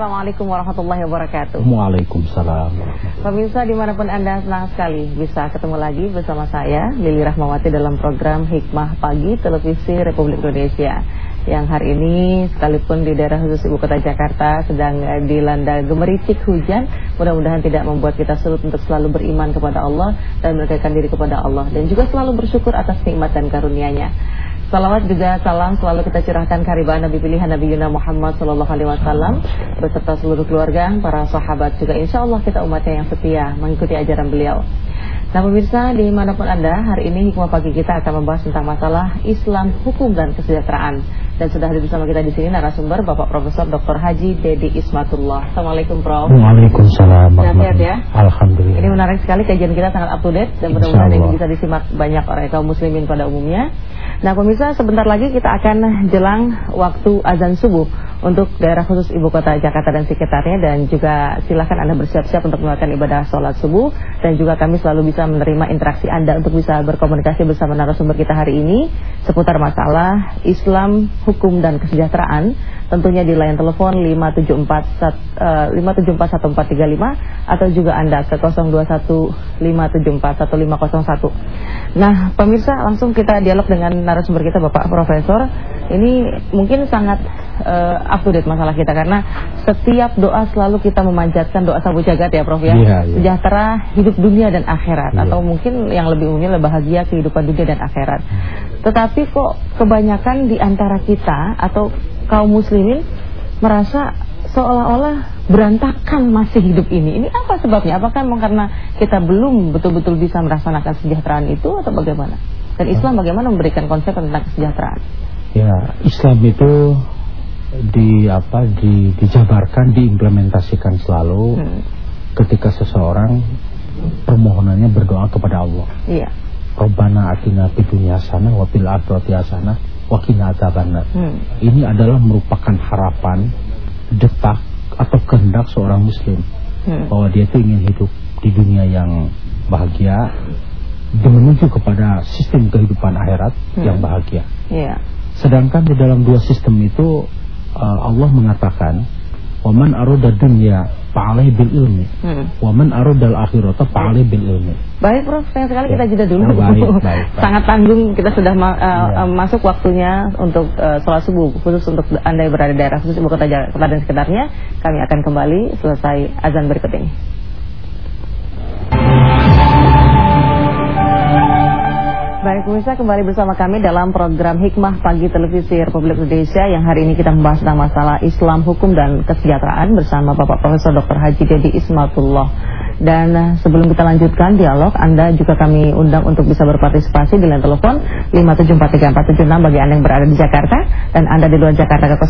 Assalamualaikum warahmatullahi wabarakatuh. Waalaikumsalam. Pemirsa di mana pun Anda senang sekali bisa ketemu lagi bersama saya Lili Rahmawati dalam program Hikmah Pagi Televisi Republik Indonesia. Yang hari ini sekalipun di daerah khusus Ibu Kota Jakarta sedang eh, dilanda gemericik hujan Mudah-mudahan tidak membuat kita surut untuk selalu beriman kepada Allah Dan mendekatkan diri kepada Allah. Dan juga selalu bersyukur atas nikmat dan karunia-Nya Salawat juga salam selalu kita curahkan karibaan Nabi pilihan Nabi Yuna Muhammad Sallallahu Alaihi Wasallam beserta seluruh keluarga, para sahabat juga insya Allah kita umatnya yang setia mengikuti ajaran beliau. Nah pemirsa di mana pun Anda hari ini hikmah pagi kita akan membahas tentang masalah Islam, hukum dan kesejahteraan dan sudah hadir bersama kita di sini narasumber Bapak Profesor Dr. Haji Dedi Ismatullah. Assalamualaikum Prof. Waalaikumsalam. Sehat ya. Alhamdulillah. Ini menarik sekali kajian kita sangat up to date dan mudah-mudahan ini bisa disimak banyak orang kaum muslimin pada umumnya. Nah pemirsa sebentar lagi kita akan jelang waktu azan subuh untuk daerah khusus ibu kota Jakarta dan sekitarnya dan juga silakan Anda bersiap-siap untuk melakukan ibadah sholat subuh dan juga kami selalu bisa menerima interaksi Anda untuk bisa berkomunikasi bersama narasumber kita hari ini seputar masalah Islam, hukum dan kesejahteraan tentunya di layar telepon 574 uh, 5741435 atau juga Anda ke 0215741501. Nah, pemirsa langsung kita dialog dengan narasumber kita Bapak Profesor. Ini mungkin sangat uh, up to date masalah kita karena setiap doa selalu kita memanjatkan doa sabu jagat ya Prof ya. Yeah, yeah. Sejahtera hidup dunia dan akhirat yeah. atau mungkin yang lebih umumnya lebih bahagia kehidupan dunia dan akhirat. Tetapi kok kebanyakan di antara kita atau kaum muslimin merasa seolah-olah berantakan masih hidup ini. Ini apa sebabnya? Apakah memang karena kita belum betul-betul bisa merasakan kesejahteraan itu atau bagaimana? Dan Islam bagaimana memberikan konsep tentang kesejahteraan? Ya, Islam itu di apa di dijabarkan diimplementasikan selalu hmm. ketika seseorang permohonannya berdoa kepada Allah. Iya. Robbana atina fid dunya hasanah wa fil akhirati hasanah wa qina adzabannar. Hmm. Ini adalah merupakan harapan, detak atau kehendak seorang muslim Hmm. bahwa dia itu ingin hidup di dunia yang bahagia dan menuju kepada sistem kehidupan akhirat Hmm. yang bahagia. Iya. Sedangkan di dalam dua sistem itu uh, Allah mengatakan waman arada dunya fa'alaihi bil ilmi Hmm. waman arada al akhirata fa'alaihi bil ilmi. Baik Prof, sayang sekali Ya. kita jeda dulu. Oh, baik, baik, baik. Sangat tanggung kita sudah ma uh, Ya. uh, masuk waktunya untuk uh, sholat subuh khusus untuk Anda yang berada di daerah khusus ibu kota Jakarta dan sekitarnya. Kami akan kembali selesai azan berikut ini. Baik pemirsa kembali bersama kami dalam program Hikmah Pagi Televisi Republik Indonesia yang hari ini kita membahas tentang masalah Islam, hukum dan kesejahteraan bersama Bapak Profesor Dr. Haji Dedi Ismatullah. Dan eh, sebelum kita lanjutkan dialog, Anda juga kami undang untuk bisa berpartisipasi di line telepon 5743476 bagi Anda yang berada di Jakarta dan Anda di luar Jakarta ke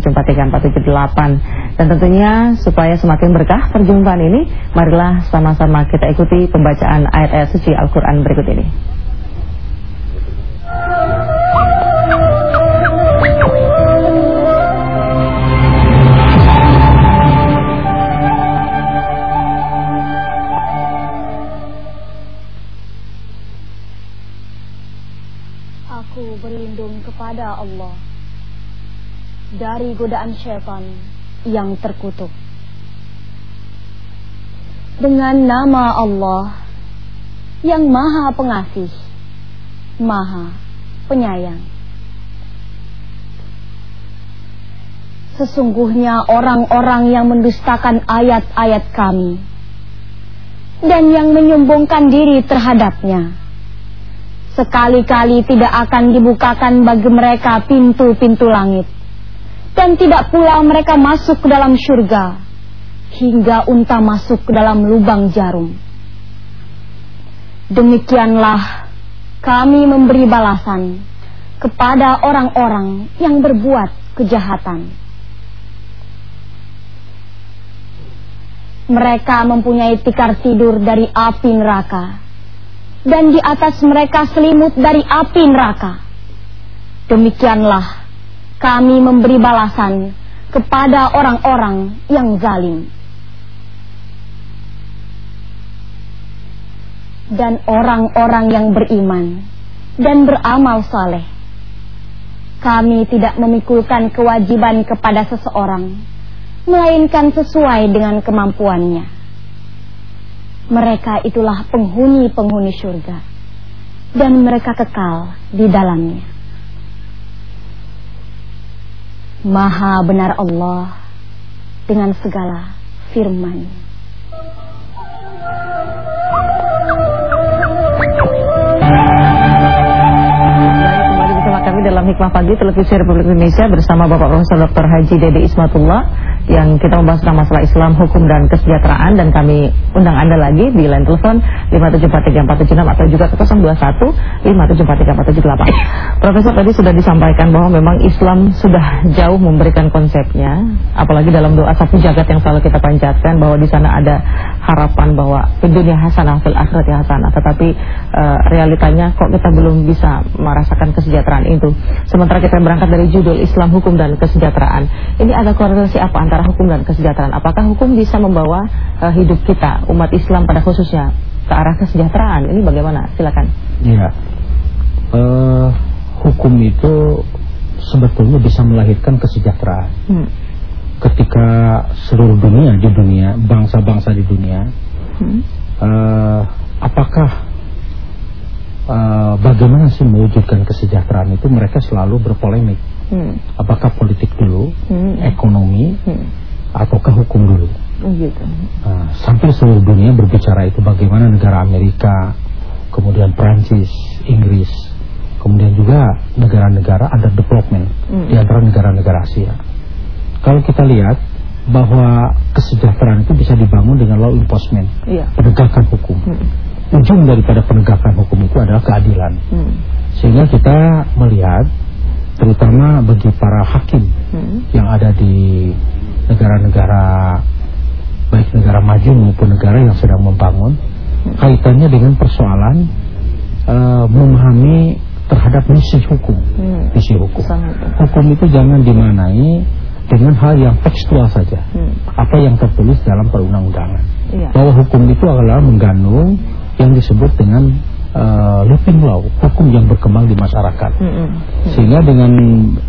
0215743478. Dan tentunya supaya semakin berkah perjumpaan ini, marilah sama-sama kita ikuti pembacaan ayat-ayat suci Al-Quran berikut ini. Kepada Allah dari godaan syaitan yang terkutuk. Dengan nama Allah yang Maha Pengasih, Maha Penyayang. Sesungguhnya orang-orang yang mendustakan ayat-ayat kami dan yang menyombongkan diri terhadapnya sekali-kali tidak akan dibukakan bagi mereka pintu-pintu langit. Dan tidak pula mereka masuk ke dalam surga hingga unta masuk ke dalam lubang jarum. Demikianlah kami memberi balasan kepada orang-orang yang berbuat kejahatan. Mereka mempunyai tikar tidur dari api neraka dan di atas mereka selimut dari api neraka. Demikianlah kami memberi balasan kepada orang-orang yang zalim. Dan orang-orang yang beriman dan beramal saleh. Kami tidak memikulkan kewajiban kepada seseorang melainkan sesuai dengan kemampuannya. Mereka itulah penghuni-penghuni surga dan mereka kekal di dalamnya. Maha benar Allah dengan segala firman. Dalam Hikmah Pagi Televisi Republik Indonesia bersama Bapak Profesor Dr. Haji Dede Ismatullah yang kita membahas tentang masalah Islam, hukum dan kesejahteraan dan kami undang Anda lagi di line telepon 5743476 atau juga ke 021 5743478. Profesor tadi sudah disampaikan bahwa memang Islam sudah jauh memberikan konsepnya, apalagi dalam doa satu jagat yang selalu kita panjatkan bahwa di sana ada harapan bahwa dunia hasanah fil akhirat hasanah, tetapi uh, realitanya kok kita belum bisa merasakan kesejahteraan itu. Sementara kita berangkat dari judul Islam, hukum dan kesejahteraan. Ini ada korelasi apa antara hukum dan kesejahteraan. Apakah hukum bisa membawa uh, hidup kita umat Islam pada khususnya ke arah kesejahteraan? Ini bagaimana? Silakan. Iya. Uh, hukum itu sebetulnya bisa melahirkan kesejahteraan. Hmm. Ketika seluruh dunia di dunia, bangsa-bangsa di dunia, hmm. uh, apakah uh, bagaimana sih mewujudkan kesejahteraan itu? Mereka selalu berpolemik hmm. apakah politik dulu, hmm. ekonomi, hmm. ataukah hukum dulu. Gitu. Nah, sampai seluruh dunia berbicara itu bagaimana negara Amerika, kemudian Prancis, Inggris, kemudian juga negara-negara under development hmm. di antara negara-negara Asia. Kalau kita lihat bahwa kesejahteraan itu bisa dibangun dengan law enforcement, yeah. penegakan hukum. Hmm. Ujung daripada penegakan hukum itu adalah keadilan. Hmm. Sehingga kita melihat terutama bagi para hakim hmm. yang ada di negara-negara baik negara maju maupun negara yang sedang membangun hmm. kaitannya dengan persoalan uh, memahami terhadap misi hukum hmm. misi hukum hukum itu jangan dimanai dengan hal yang tekstual saja hmm. apa yang tertulis dalam perundang-undangan iya. bahwa hukum itu adalah mengganung yang disebut dengan uh, living law, hukum yang berkembang di masyarakat. Mm -hmm. Sehingga dengan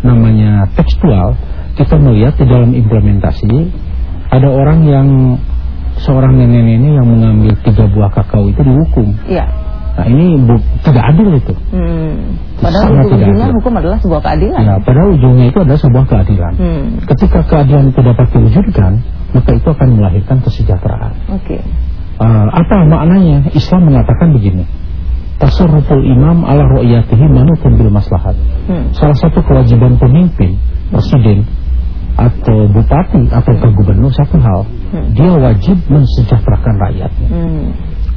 namanya tekstual, kita melihat di dalam implementasi ada orang yang seorang nenek-nenek yang mengambil tiga buah kakao itu dihukum. Iya. Nah ini bu, tidak adil itu. Hmm. Padahal ujung-ujungnya hukum adalah sebuah keadilan. Ya, padahal ujungnya itu adalah sebuah keadilan. Hmm. Ketika keadilan itu dapat diwujudkan, maka itu akan melahirkan kesejahteraan. Oke. Okay. Uh, apa maknanya? Islam mengatakan begini tasarruful imam ala ru'yatihi manutun bil maslahat. Hmm. Salah satu kewajiban pemimpin, presiden atau bupati atau ke gubernur satu hal, hmm. dia wajib mensejahterakan rakyatnya. Hmm.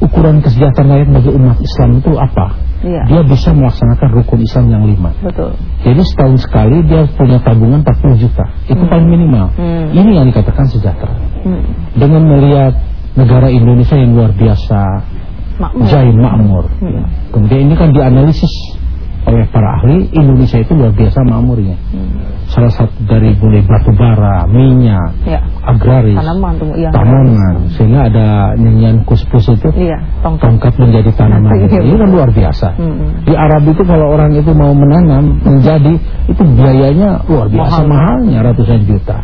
Ukuran kesejahteraan rakyat bagi umat Islam itu apa? Ya. Dia bisa melaksanakan rukun Islam yang lima. Betul. Jadi setahun sekali dia punya tabungan 40 juta. Itu hmm. paling minimal. Hmm. Ini yang dikatakan sejahtera. Hmm. Dengan melihat negara Indonesia yang luar biasa makmur. Jain makmur. Hmm. Kemudian ini kan dianalisis oleh para ahli Indonesia itu luar biasa makmurnya. Hmm. Salah satu dari mulai batu bara, minyak, ya. agraris, tanaman, ya. tanaman, sehingga ada nyanyian kuspus itu ya, tongkat. tongkat menjadi tanaman. Iya. Ini kan luar biasa. Hmm. Di Arab itu kalau orang itu mau menanam menjadi itu biayanya luar biasa Mahal. mahalnya ratusan juta.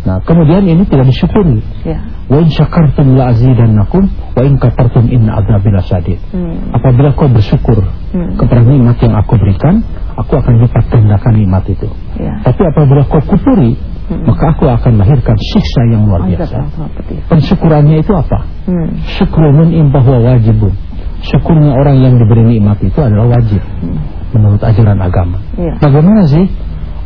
Nah, kemudian ini tidak disyukuri. Ya. Wa in syakartum la azidannakum wa in kafartum inna adzabi lasyadid. Hmm. Apabila kau bersyukur hmm. kepada nikmat yang aku berikan, aku akan lipat gandakan nikmat itu. Ya. Tapi apabila kau kufuri, hmm. maka aku akan lahirkan siksa yang luar biasa. Pensyukurannya itu apa? Hmm. Syukrun in bahwa wajibun. Syukurnya orang yang diberi nikmat itu adalah wajib hmm. menurut ajaran agama. Ya. Bagaimana sih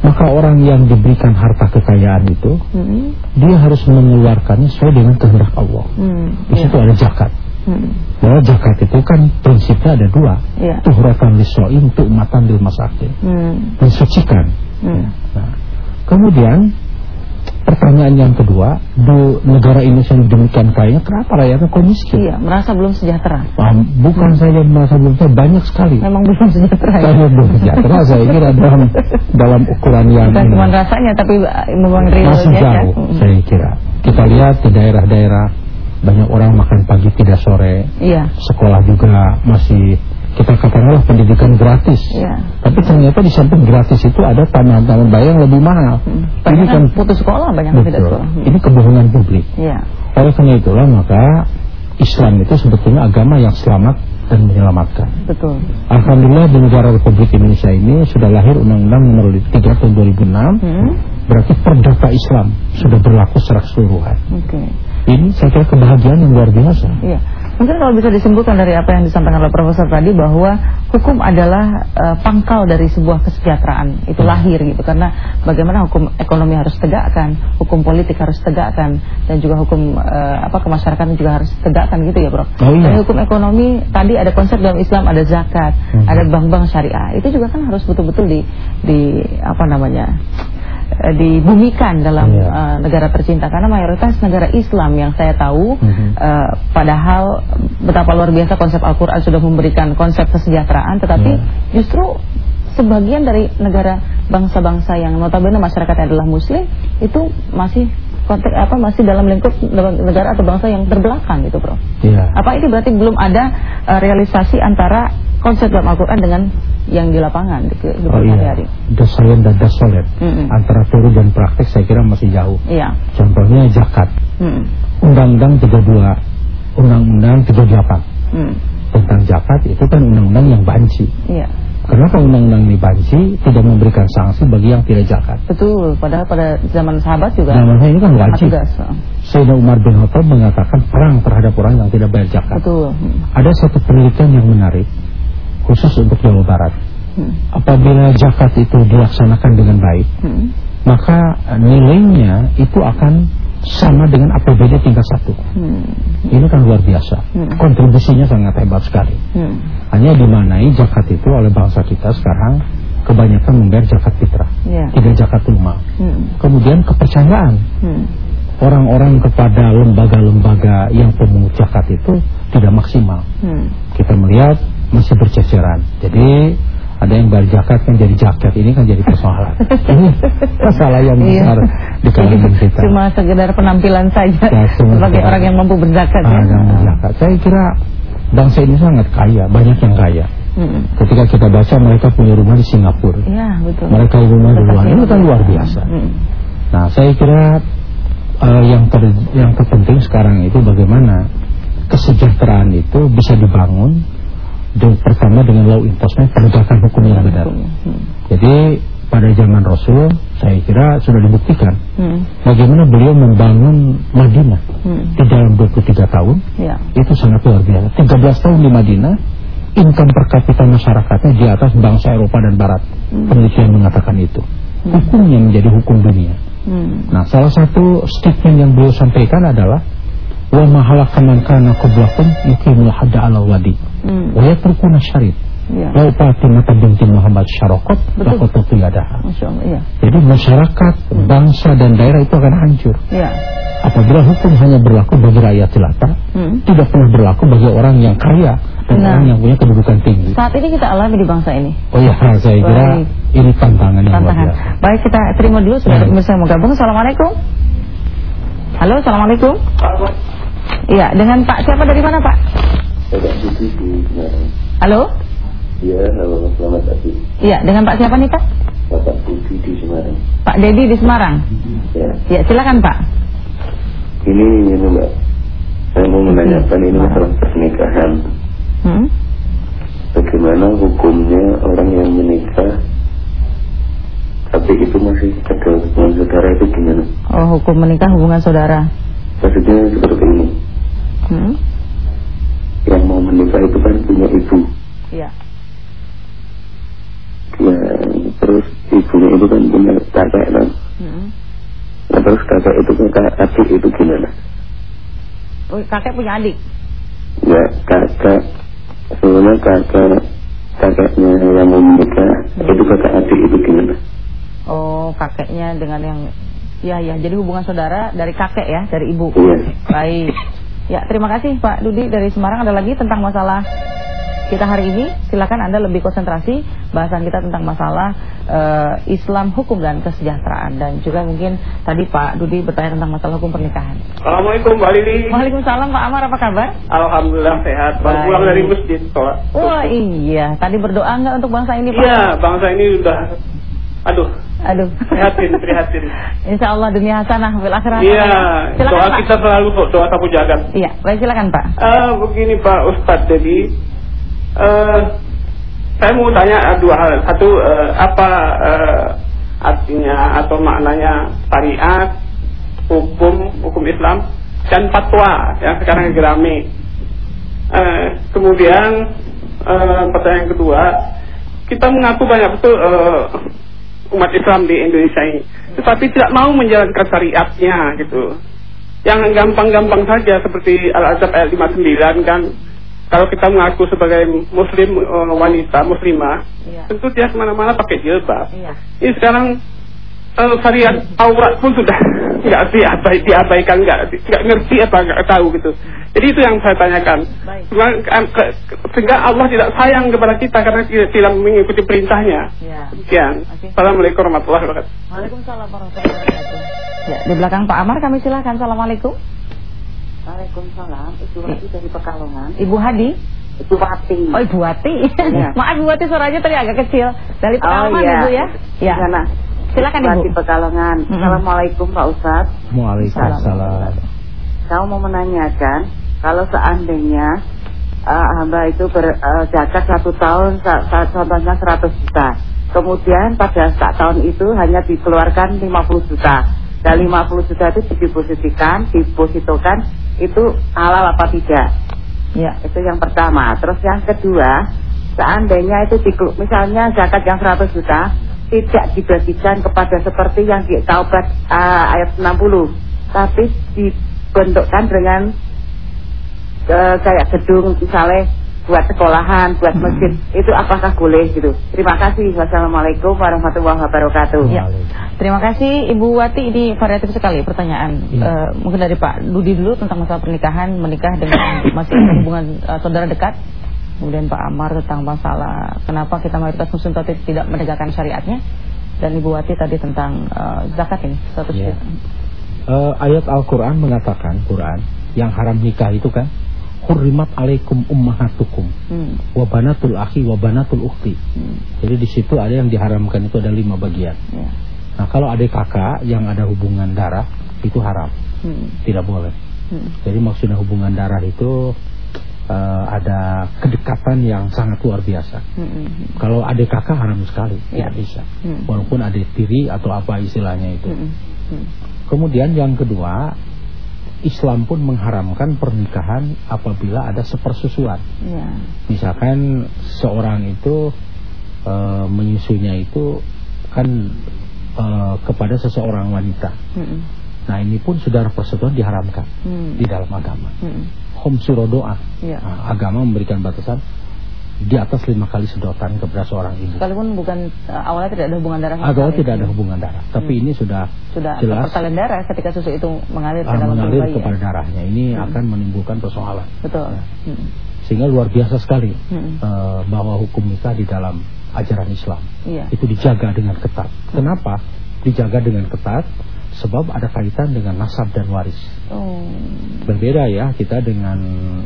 maka orang yang diberikan harta kekayaan itu hmm. dia harus mengeluarkannya sesuai dengan kehendak Allah. Hmm. Di situ yeah. ada zakat. Hmm. Bahwa zakat itu kan prinsipnya ada dua. Yeah. Tuhratan lisoim, tu'matan lil masakin. Hmm. Mensucikan. Hmm. Nah, kemudian Pertanyaan yang kedua, di negara Indonesia yang demikian kaya, kenapa rakyatnya kok miskin? Iya, merasa belum sejahtera. Bukan hmm. saja merasa belum sejahtera, banyak sekali. Memang belum sejahtera. Ya? Saya belum sejahtera, saya kira dalam dalam ukuran yang Bukan cuma rasanya, tapi memang realnya. Masih jauh, ya? saya kira. Kita lihat di daerah-daerah banyak orang makan pagi tidak sore. Iya. Sekolah juga masih kita katakanlah pendidikan gratis. Ya. Tapi ternyata di samping gratis itu ada tambahan-tambahan bayar yang lebih mahal. Hmm. Ini kan putus sekolah banyak yang tidak sekolah. Hmm. Ini kebohongan publik. Ya. Oleh karena itulah maka Islam itu sebetulnya agama yang selamat dan menyelamatkan. Betul. Alhamdulillah di negara Republik Indonesia ini sudah lahir Undang-Undang Nomor 3 Tahun 2006. Hmm. Berarti perdata Islam sudah berlaku secara keseluruhan. Oke. Okay. Ini saya kira kebahagiaan yang luar biasa. Iya. Mungkin kalau bisa disimpulkan dari apa yang disampaikan oleh Profesor tadi bahwa hukum adalah uh, pangkal dari sebuah kesejahteraan itu hmm. lahir gitu karena bagaimana hukum ekonomi harus tegakkan, hukum politik harus tegakkan dan juga hukum uh, apa kemasyarakatan juga harus tegakkan gitu ya, Bro. Oh, iya. hukum ekonomi tadi ada konsep dalam Islam ada zakat, hmm. ada bank-bank syariah. Itu juga kan harus betul-betul di di apa namanya? Eh, dibumikan dalam yeah. Iya. uh, negara tercinta karena mayoritas negara Islam yang saya tahu mm -hmm. uh, padahal betapa luar biasa konsep Al-Qur'an sudah memberikan konsep kesejahteraan tetapi yeah. justru sebagian dari negara bangsa-bangsa yang notabene masyarakatnya adalah muslim itu masih konteks apa masih dalam lingkup negara atau bangsa yang terbelakang gitu, Bro. Iya. Apa ini berarti belum ada uh, realisasi antara konsep dalam Al-Qur'an dengan yang di lapangan di kehidupan oh, iya. hari-hari. Dosolen dan dosolet mm -hmm. antara teori dan praktek saya kira masih jauh. Iya. Contohnya zakat. Undang-undang mm -hmm. 32, Undang-undang 38 mm. tentang zakat itu kan undang-undang yang banci. Iya. Kenapa undang-undang ini banci tidak memberikan sanksi bagi yang tidak zakat? Betul, padahal pada zaman sahabat juga. Zaman ini kan wajib. Sayyidina Umar bin Khattab mengatakan perang terhadap orang yang tidak bayar zakat. Betul. Ada satu penelitian yang menarik khusus untuk Jawa Barat. Hmm. Apabila zakat itu dilaksanakan dengan baik, hmm. maka nilainya itu akan sama dengan APBD tingkat satu. Hmm. Ini kan luar biasa. Hmm. Kontribusinya sangat hebat sekali. Hmm. Hanya dimanai zakat itu oleh bangsa kita sekarang kebanyakan membayar zakat fitrah, yeah. tidak zakat rumah. Hmm. Kemudian kepercayaan. Hmm orang-orang kepada lembaga-lembaga yang pemungut zakat itu tidak maksimal. Hmm. Kita melihat masih berceceran. Jadi ada yang bayar zakat kan jadi jaket ini kan jadi persoalan. ini masalah yang iya. besar di kalangan kita. Cuma sekedar penampilan saja ya, sebagai orang yang mampu berzakat. Ah, ya. berzakat. Saya kira bangsa ini sangat kaya, banyak yang kaya. Hmm. Ketika kita baca mereka punya rumah di Singapura. Ya, betul. Mereka rumah di luar. Ini kan luar biasa. Hmm. Nah, saya kira uh, yang ter, yang terpenting sekarang itu bagaimana kesejahteraan itu bisa dibangun dan pertama dengan law enforcement penegakan hukum yang benar. Hmm. Jadi pada zaman Rasul saya kira sudah dibuktikan hmm. bagaimana beliau membangun Madinah hmm. di dalam 23 tahun ya. itu sangat luar biasa 13 tahun di Madinah income per kapita masyarakatnya di atas bangsa Eropa dan Barat hmm. penelitian mengatakan itu hmm. hukumnya menjadi hukum dunia hmm. nah salah satu statement yang beliau sampaikan adalah wa mahalaka man kana qablakum yuqimul hadda ala wadi hmm. Wa yatrukuna syarid Ya. Lau Fatimah binti Muhammad Syarokot Lakototu yadaha ya. Jadi masyarakat, hmm. bangsa dan daerah itu akan hancur ya. Apabila hukum hanya berlaku bagi rakyat jelata hmm. Tidak pernah berlaku bagi orang yang kaya Dan nah. orang yang punya kedudukan tinggi Saat ini kita alami di bangsa ini Oh iya, saya kira ini tantangan yang tantangan. Baik, kita terima dulu Sudah pemirsa mau gabung Assalamualaikum Halo, Assalamualaikum Iya, dengan Pak siapa dari mana Pak? Halo? Iya, halo, selamat pagi. Iya, dengan Pak siapa nih Pak? Bapak Budi di Semarang. Pak Dedi di Semarang? Ya. Ya, silakan Pak. Ini, ini Mbak, saya mau menanyakan ini masalah pernikahan. Hmm? Bagaimana hukumnya orang yang menikah tapi itu masih ada hubungan saudara itu gimana? Oh, hukum menikah hubungan saudara. Maksudnya seperti ini. Hmm? Yang mau menikah itu kan punya ibu. Iya. Ya, terus ibunya itu kan punya kakek kan. Hmm. Nah, terus kakek itu punya adik itu gimana? Oh, kakek punya adik? Ya, kakek. Sebenarnya kakek kakeknya yang mau menikah hmm. itu kakak adik itu gimana? Oh, kakeknya dengan yang Ya, ya. Jadi hubungan saudara dari kakek ya, dari ibu. Iya. Baik. Ya, terima kasih Pak Dudi dari Semarang. Ada lagi tentang masalah kita hari ini. Silakan Anda lebih konsentrasi bahasan kita tentang masalah uh, Islam, hukum dan kesejahteraan dan juga mungkin tadi Pak Dudi bertanya tentang masalah hukum pernikahan. Assalamualaikum Mbak Lili. Waalaikumsalam Pak Amar, apa kabar? Alhamdulillah sehat. Baru Baik. pulang dari masjid sholat. Wah iya, tadi berdoa nggak untuk bangsa ini Pak? Iya, bangsa ini udah Aduh. Aduh. Prihatin, prihatin. Insya Allah dunia hasanah, bil akhirat. Iya. Doa Pak. kita selalu doa sapu jagat. Iya, baik silakan Pak. Uh, begini Pak Ustadz, jadi uh, saya mau tanya dua hal. Satu, uh, apa uh, artinya atau maknanya syariat, hukum, hukum Islam, dan fatwa yang sekarang lagi rame. Uh, kemudian uh, pertanyaan kedua, kita mengaku banyak betul uh, umat Islam di Indonesia ini, tetapi tidak mau menjalankan syariatnya gitu. Yang gampang-gampang saja seperti Al-Azhar ayat 59 kan, kalau kita mengaku sebagai muslim uh, wanita muslimah, iya. tentu dia ke mana-mana pakai jilbab. Iya. Ini sekarang uh, syariat aurat pun sudah nggak diabai, diabaikan, nggak nggak ngerti apa nggak tahu gitu. Jadi itu yang saya tanyakan. Sehingga Allah tidak sayang kepada kita karena tidak mengikuti perintahnya. Ya. Sekian. Okay. Assalamualaikum warahmatullahi wabarakatuh. Waalaikumsalam warahmatullahi wabarakatuh. Ya, di belakang Pak Amar kami silakan. Assalamualaikum. Waalaikumsalam. Ibu Hadi dari Pekalongan. Ibu Hadi. Ibu Wati. Oh Ibu Wati. Ya. Maaf Ibu Wati suaranya tadi agak kecil. Dari Pekalongan oh, iya. Ibu ya. Ya. Sana. Silakan Ibu. Di Pekalongan. Mm -hmm. Assalamualaikum Pak Ustaz. Waalaikumsalam. Saya mau menanyakan kalau seandainya uh, hamba itu berzakat uh, satu tahun, contohnya 100 juta. Kemudian pada saat tahun itu hanya dikeluarkan 50 juta. Dan 50 juta itu didepositikan, dipositokan, itu halal apa tidak? Ya. Itu yang pertama. Terus yang kedua, seandainya itu di, misalnya zakat yang 100 juta, tidak dibagikan kepada seperti yang di Taubat uh, ayat 60 tapi dibentukkan dengan uh, kayak gedung misalnya buat sekolahan, buat masjid, hmm. itu apakah boleh gitu? Terima kasih. Wassalamualaikum warahmatullahi wabarakatuh. Ya. Terima kasih Ibu Wati. Ini variatif sekali pertanyaan. Ya. Uh, mungkin dari Pak Dudi dulu tentang masalah pernikahan, menikah dengan masih hubungan uh, saudara dekat. Kemudian Pak Amar tentang masalah kenapa kita mayoritas muslim tapi tidak menegakkan syariatnya. Dan Ibu Wati tadi tentang uh, zakat ini. Satu yeah. uh, ayat Al-Quran mengatakan, Quran, yang haram nikah itu kan, Hurrimat alaikum ummahatukum hmm. Wabanatul akhi wabanatul ukti hmm. Jadi di situ ada yang diharamkan itu ada lima bagian yeah. Nah kalau adik kakak yang ada hubungan darah Itu haram hmm. Tidak boleh hmm. Jadi maksudnya hubungan darah itu uh, ada kedekatan yang sangat luar biasa. Mm -hmm. Kalau adik kakak haram sekali, yeah. tidak bisa. Mm -hmm. Walaupun adik tiri atau apa istilahnya itu. Mm -hmm. Kemudian yang kedua, Islam pun mengharamkan pernikahan apabila ada sepersusuan. Yeah. Misalkan seorang itu uh, menyusunya itu kan uh, kepada seseorang wanita. Mm -hmm. Nah ini pun saudara persetujuan diharamkan mm. di dalam agama. Mm khumsuro doa. Ya. Nah, agama memberikan batasan di atas lima kali sedotan kepada seorang ibu. Sekalipun bukan uh, awalnya tidak ada hubungan darah. Awalnya tidak ada hubungan darah, tapi hmm. ini sudah sudah jelas pertalian darah ketika susu itu mengalir ke ah, dalam mengalir kepada ya? darahnya. Ini hmm. akan menimbulkan persoalan. Betul. Ya. Hmm. Sehingga luar biasa sekali hmm. uh, bahwa hukum nikah di dalam ajaran Islam ya. itu dijaga dengan ketat. Hmm. Kenapa? Dijaga dengan ketat sebab ada kaitan dengan nasab dan waris. Oh. Berbeda ya kita dengan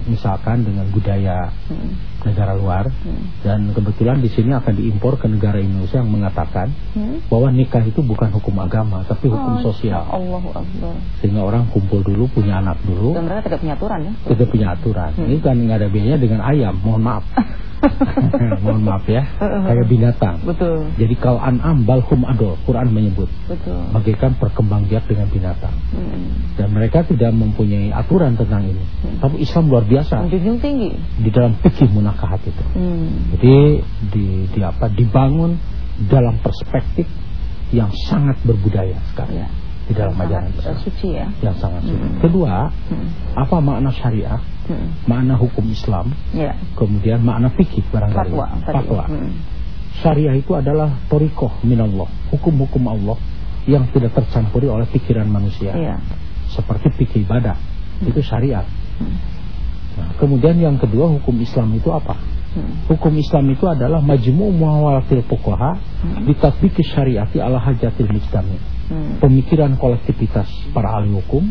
misalkan dengan budaya hmm. Negara luar hmm. dan kebetulan di sini akan diimpor ke negara Indonesia yang mengatakan hmm. bahwa nikah itu bukan hukum agama tapi hukum oh, sosial. Allah. Sehingga orang kumpul dulu punya anak dulu. Dan mereka tidak punya aturan ya? Tidak punya aturan. Hmm. Ini kan nggak ada bedanya dengan ayam. Mohon maaf. Mohon maaf ya, kayak binatang. Betul. Jadi kalau an'am balhum adol, Quran menyebut. Betul. Bagaikan perkembang biak dengan binatang. Hmm. Dan mereka tidak mempunyai aturan tentang ini. Hmm. Tapi Islam luar biasa. Menjunjung tinggi. Di dalam fikih munakahat itu. Hmm. Jadi di, di apa dibangun dalam perspektif yang sangat berbudaya sekali. Ya di dalam ajaran Islam. Suci ya. Yang sangat suci. Hmm. Kedua, hmm. apa makna syariah? Hmm. Makna hukum Islam. Ya. Kemudian makna fikih barangkali. Fatwa. Fatwa. Hmm. Syariah itu adalah torikoh minallah, hukum-hukum Allah yang tidak tercampuri oleh pikiran manusia. Ya. Seperti fikih ibadah, hmm. itu syariat. Hmm. Nah, kemudian yang kedua hukum Islam itu apa? Hmm. Hukum Islam itu adalah majmu' muawalatil fuqaha hmm. ditatbiki syariati ala hajatil mujtami. Hmm. Pemikiran kolektivitas para ahli hukum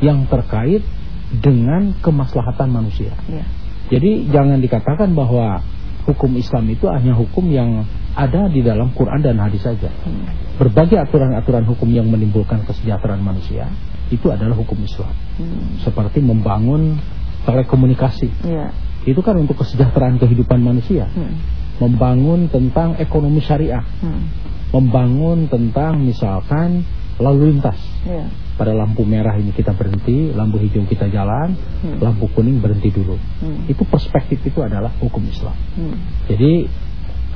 yang terkait dengan kemaslahatan manusia. Yeah. Jadi jangan dikatakan bahwa hukum Islam itu hanya hukum yang ada di dalam Quran dan hadis saja. Hmm. Berbagai aturan-aturan hukum yang menimbulkan kesejahteraan manusia itu adalah hukum Islam. Hmm. Seperti membangun telekomunikasi. Yeah itu kan untuk kesejahteraan kehidupan manusia. Hmm. Membangun tentang ekonomi syariah. Hmm. Membangun tentang misalkan lalu lintas. Yeah. Pada lampu merah ini kita berhenti, lampu hijau kita jalan, hmm. lampu kuning berhenti dulu. Hmm. Itu perspektif itu adalah hukum Islam. Hmm. Jadi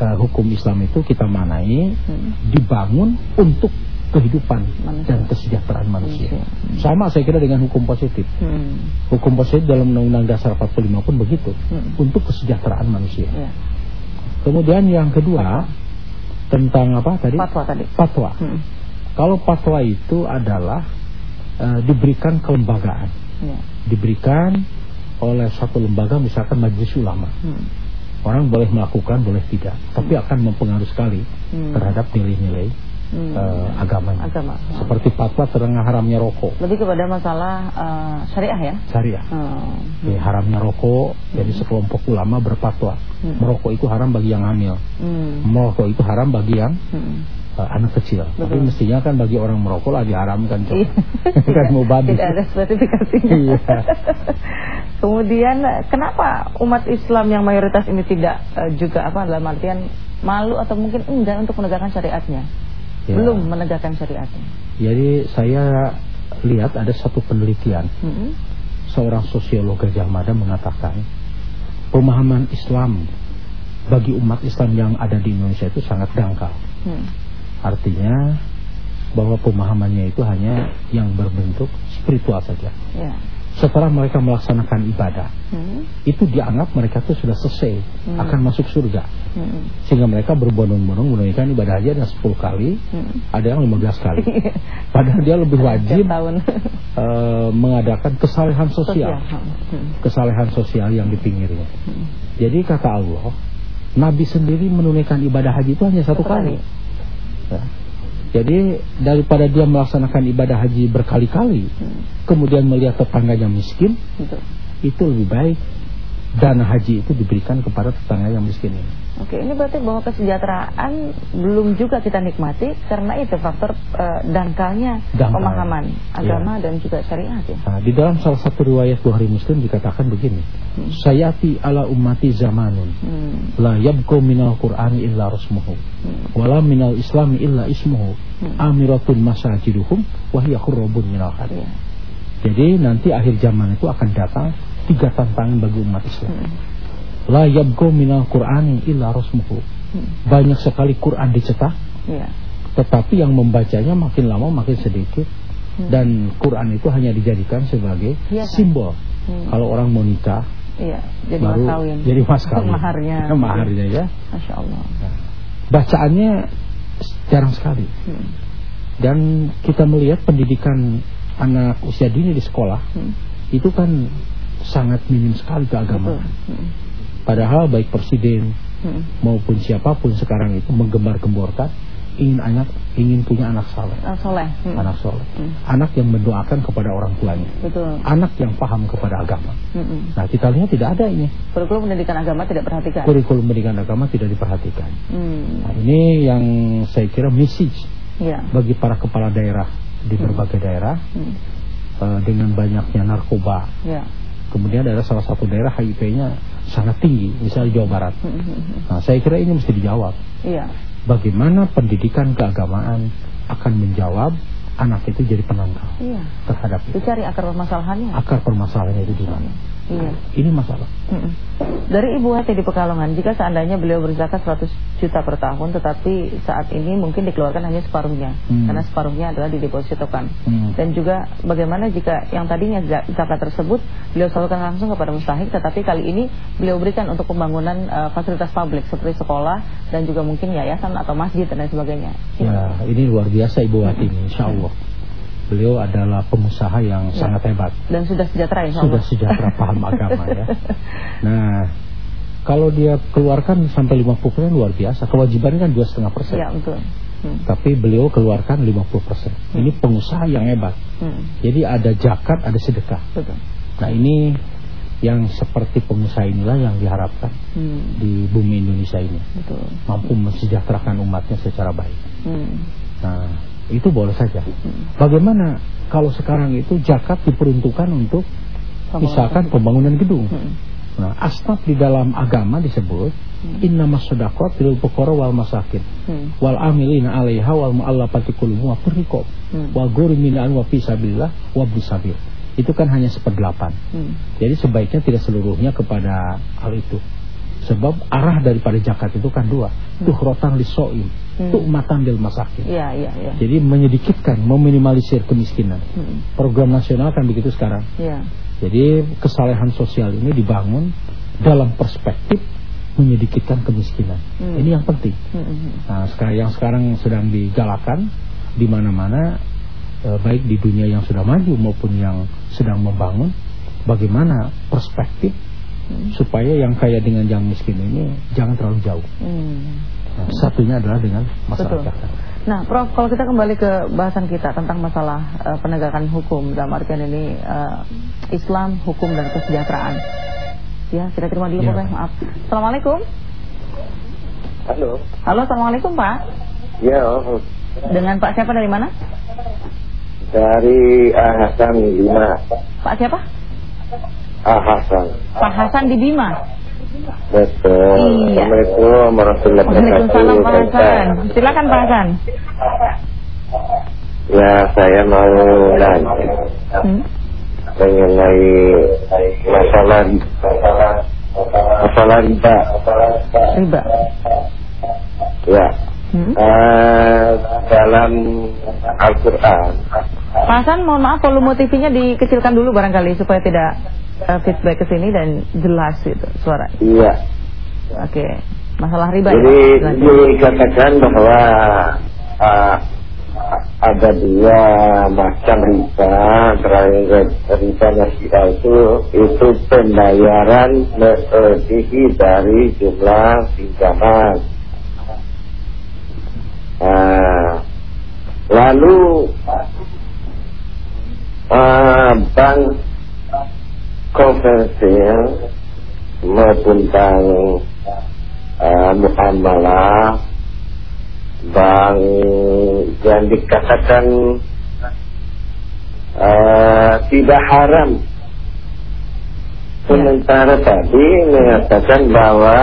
uh, hukum Islam itu kita manai hmm. dibangun untuk kehidupan manusia. dan kesejahteraan manusia. Hmm. Sama saya kira dengan hukum positif. Hmm. Hukum positif dalam Undang-Undang Dasar 45 pun begitu, hmm. untuk kesejahteraan manusia. Ya. Kemudian yang kedua tentang apa tadi? Fatwa tadi. Fatwa. Hmm. Kalau fatwa itu adalah uh, diberikan kelembagaan, ya. diberikan oleh satu lembaga misalkan majelis ulama. Hmm. Orang boleh melakukan, boleh tidak, tapi hmm. akan mempengaruhi sekali hmm. terhadap nilai-nilai hmm. uh, agama. Agama. Seperti fatwa tentang haramnya rokok. Lebih kepada masalah uh, syariah ya? Syariah. Hmm. Ya, haramnya rokok. Hmm. Jadi sekelompok ulama berfatwa hmm. merokok itu haram bagi yang hamil. Hmm. Merokok itu haram bagi yang hmm uh, anak kecil. Betul. Tapi mestinya kan bagi orang merokok lah diharamkan kan. kan mau babi. Tidak ada spesifikasinya. iya. Kemudian kenapa umat Islam yang mayoritas ini tidak uh, juga apa dalam artian malu atau mungkin enggak untuk menegakkan syariatnya? Ya. belum menegakkan syariatnya. Jadi saya lihat ada satu penelitian mm -hmm. seorang sosiolog Gajah Mada mengatakan pemahaman Islam bagi umat Islam yang ada di Indonesia itu sangat dangkal. Mm. Artinya bahwa pemahamannya itu hanya yang berbentuk spiritual saja. Yeah setelah mereka melaksanakan ibadah hmm. itu dianggap mereka itu sudah selesai hmm. akan masuk surga hmm. sehingga mereka berbondong-bondong menunaikan ibadah haji ada 10 kali hmm. ada yang 15 kali padahal dia lebih wajib uh, mengadakan kesalehan sosial, sosial. Hmm. kesalehan sosial yang di pinggirnya hmm. jadi kata Allah Nabi sendiri menunaikan ibadah haji itu hanya satu, satu kali, kali. Ya. Jadi daripada dia melaksanakan ibadah haji berkali-kali, hmm. kemudian melihat tetangganya miskin, Betul. itu lebih baik dana haji itu diberikan kepada tetangga yang miskin ini. Oke, ini berarti bahwa kesejahteraan belum juga kita nikmati karena itu faktor uh, dangkalnya Dangkal. pemahaman agama ya. dan juga syariat ya. Nah, di dalam salah satu riwayat Bukhari Muslim dikatakan begini. Hmm. Sayati ala ummati zamanun hmm. la yabqu minal qur'ani illa rasmuhu hmm. wala minal islami illa ismuhu hmm. amiratun masajiduhum wa hiya khurrabun minal Ya. Jadi nanti akhir zaman itu akan datang tiga tantangan bagi umat Islam. Hmm. La yabgo minal Qur'ani illa rasmuhu. Hmm. Banyak sekali Quran dicetak. Yeah. Tetapi yang membacanya makin lama makin sedikit. Hmm. Dan Quran itu hanya dijadikan sebagai ya, simbol. Hmm. Kalau orang mau nikah, iya, jadi baru mas kawin. jadi mas kawin. Maharnya. Maharnya ya. Masya Allah. Nah, bacaannya jarang sekali. Hmm. Dan kita melihat pendidikan anak usia dini di sekolah hmm. itu kan sangat minim sekali keagamaan. Hmm. Padahal baik presiden hmm. maupun siapa pun sekarang itu menggembar-gemborkan ingin anak ingin punya anak saleh. Anak soleh. Hmm. Anak soleh. Hmm. Anak yang mendoakan kepada orang tuanya. Betul. Anak yang paham kepada agama. Hmm. Nah kita lihat tidak ada ini. Kurikulum pendidikan agama tidak perhatikan. Kurikulum pendidikan agama tidak diperhatikan. Hmm. Nah, ini yang saya kira message ya. bagi para kepala daerah di hmm. berbagai daerah hmm. uh, dengan banyaknya narkoba. Ya kemudian ada salah satu daerah HIV-nya sangat tinggi, misalnya Jawa Barat. Hmm, hmm, hmm. Nah, saya kira ini mesti dijawab. Iya. Bagaimana pendidikan keagamaan akan menjawab anak itu jadi penangkal iya. terhadap itu. Dicari akar permasalahannya. Akar permasalahannya itu di mana? Iya. Ini masalah. Mm -mm. Dari Ibu Hati di Pekalongan, jika seandainya beliau berzakat 100 juta per tahun, tetapi saat ini mungkin dikeluarkan hanya separuhnya, mm. karena separuhnya adalah didepositokan. Mm. Dan juga bagaimana jika yang tadinya zakat tersebut beliau salurkan langsung kepada mustahik, tetapi kali ini beliau berikan untuk pembangunan uh, fasilitas publik seperti sekolah dan juga mungkin yayasan atau masjid dan lain sebagainya. Ya, ini luar biasa Ibu Hati, mm. Insya Allah. Beliau adalah pengusaha yang ya. sangat hebat dan sudah sejahtera ya Sudah sejahtera paham agama ya. Nah, kalau dia keluarkan sampai 50% luar biasa. Kewajibannya kan dua setengah persen. Ya betul. Hmm. Tapi beliau keluarkan 50%. persen. Hmm. Ini pengusaha yang hebat. Hmm. Jadi ada zakat, ada sedekah. Betul. Nah ini yang seperti pengusaha inilah yang diharapkan hmm. di bumi Indonesia ini. Betul. Mampu mensejahterakan umatnya secara baik. Hmm. Nah itu boleh saja. Hmm. Bagaimana kalau sekarang itu zakat diperuntukkan untuk misalkan pembangunan gedung. Hmm Nah, asnaf di dalam agama disebut hmm. inna masadaqat lil fuqara wal masakin hmm. wal amilina 'alaiha wal mu'allafati qulubuhum wa firiqab hmm. wa ghuriminan wa fi sabilillah wa bisabil. Itu kan hanya seperdelapan. Hmm. Jadi sebaiknya tidak seluruhnya kepada hal itu. Sebab arah daripada zakat itu kan dua. Hmm. Tuhratan lisoim, hmm. tu'matan lil masakin. Ya, ya, ya. Jadi menyedikitkan, meminimalisir kemiskinan. Hmm. Program nasional kan begitu sekarang. Ya. Jadi kesalehan sosial ini dibangun dalam perspektif menyedikitkan kemiskinan. Hmm. Ini yang penting. Hmm. Nah, sekarang yang sekarang sedang digalakan di mana-mana e, baik di dunia yang sudah maju maupun yang sedang membangun bagaimana perspektif hmm. supaya yang kaya dengan yang miskin ini jangan terlalu jauh. Hmm. Nah, satunya adalah dengan masyarakat. Betul. Nah, Prof, kalau kita kembali ke bahasan kita tentang masalah uh, penegakan hukum dalam artian ini uh, Islam, hukum dan kesejahteraan. Ya, kita terima dulu, ya. Maaf. Assalamualaikum. Halo. Halo, assalamualaikum, Pak. Ya. Oh. Dengan Pak siapa dari mana? Dari Ah Hasan Bima. Pak siapa? Ah Hasan. Pak Hasan di Bima. Betul. Iya. Assalamualaikum warahmatullahi wabarakatuh. Waalaikumsalam Pak Hasan. Silakan Pak Hasan. Ya, saya mau nanya hmm? mengenai masalah masalah masalah riba. Riba. Ya. Hmm? Uh, dalam Al-Quran Pak Hasan mohon maaf volume TV-nya dikecilkan dulu barangkali supaya tidak uh, feedback ke sini dan jelas itu suara. Iya. Oke. Okay. Masalah riba Jadi ya, dikatakan bahwa uh, ada dua macam riba terakhir riba nasiah itu itu pembayaran melebihi dari jumlah pinjaman uh, lalu uh, bank komersil maupun bank uh, muamalah bank yang dikatakan uh, tidak haram. Sementara tadi mengatakan bahwa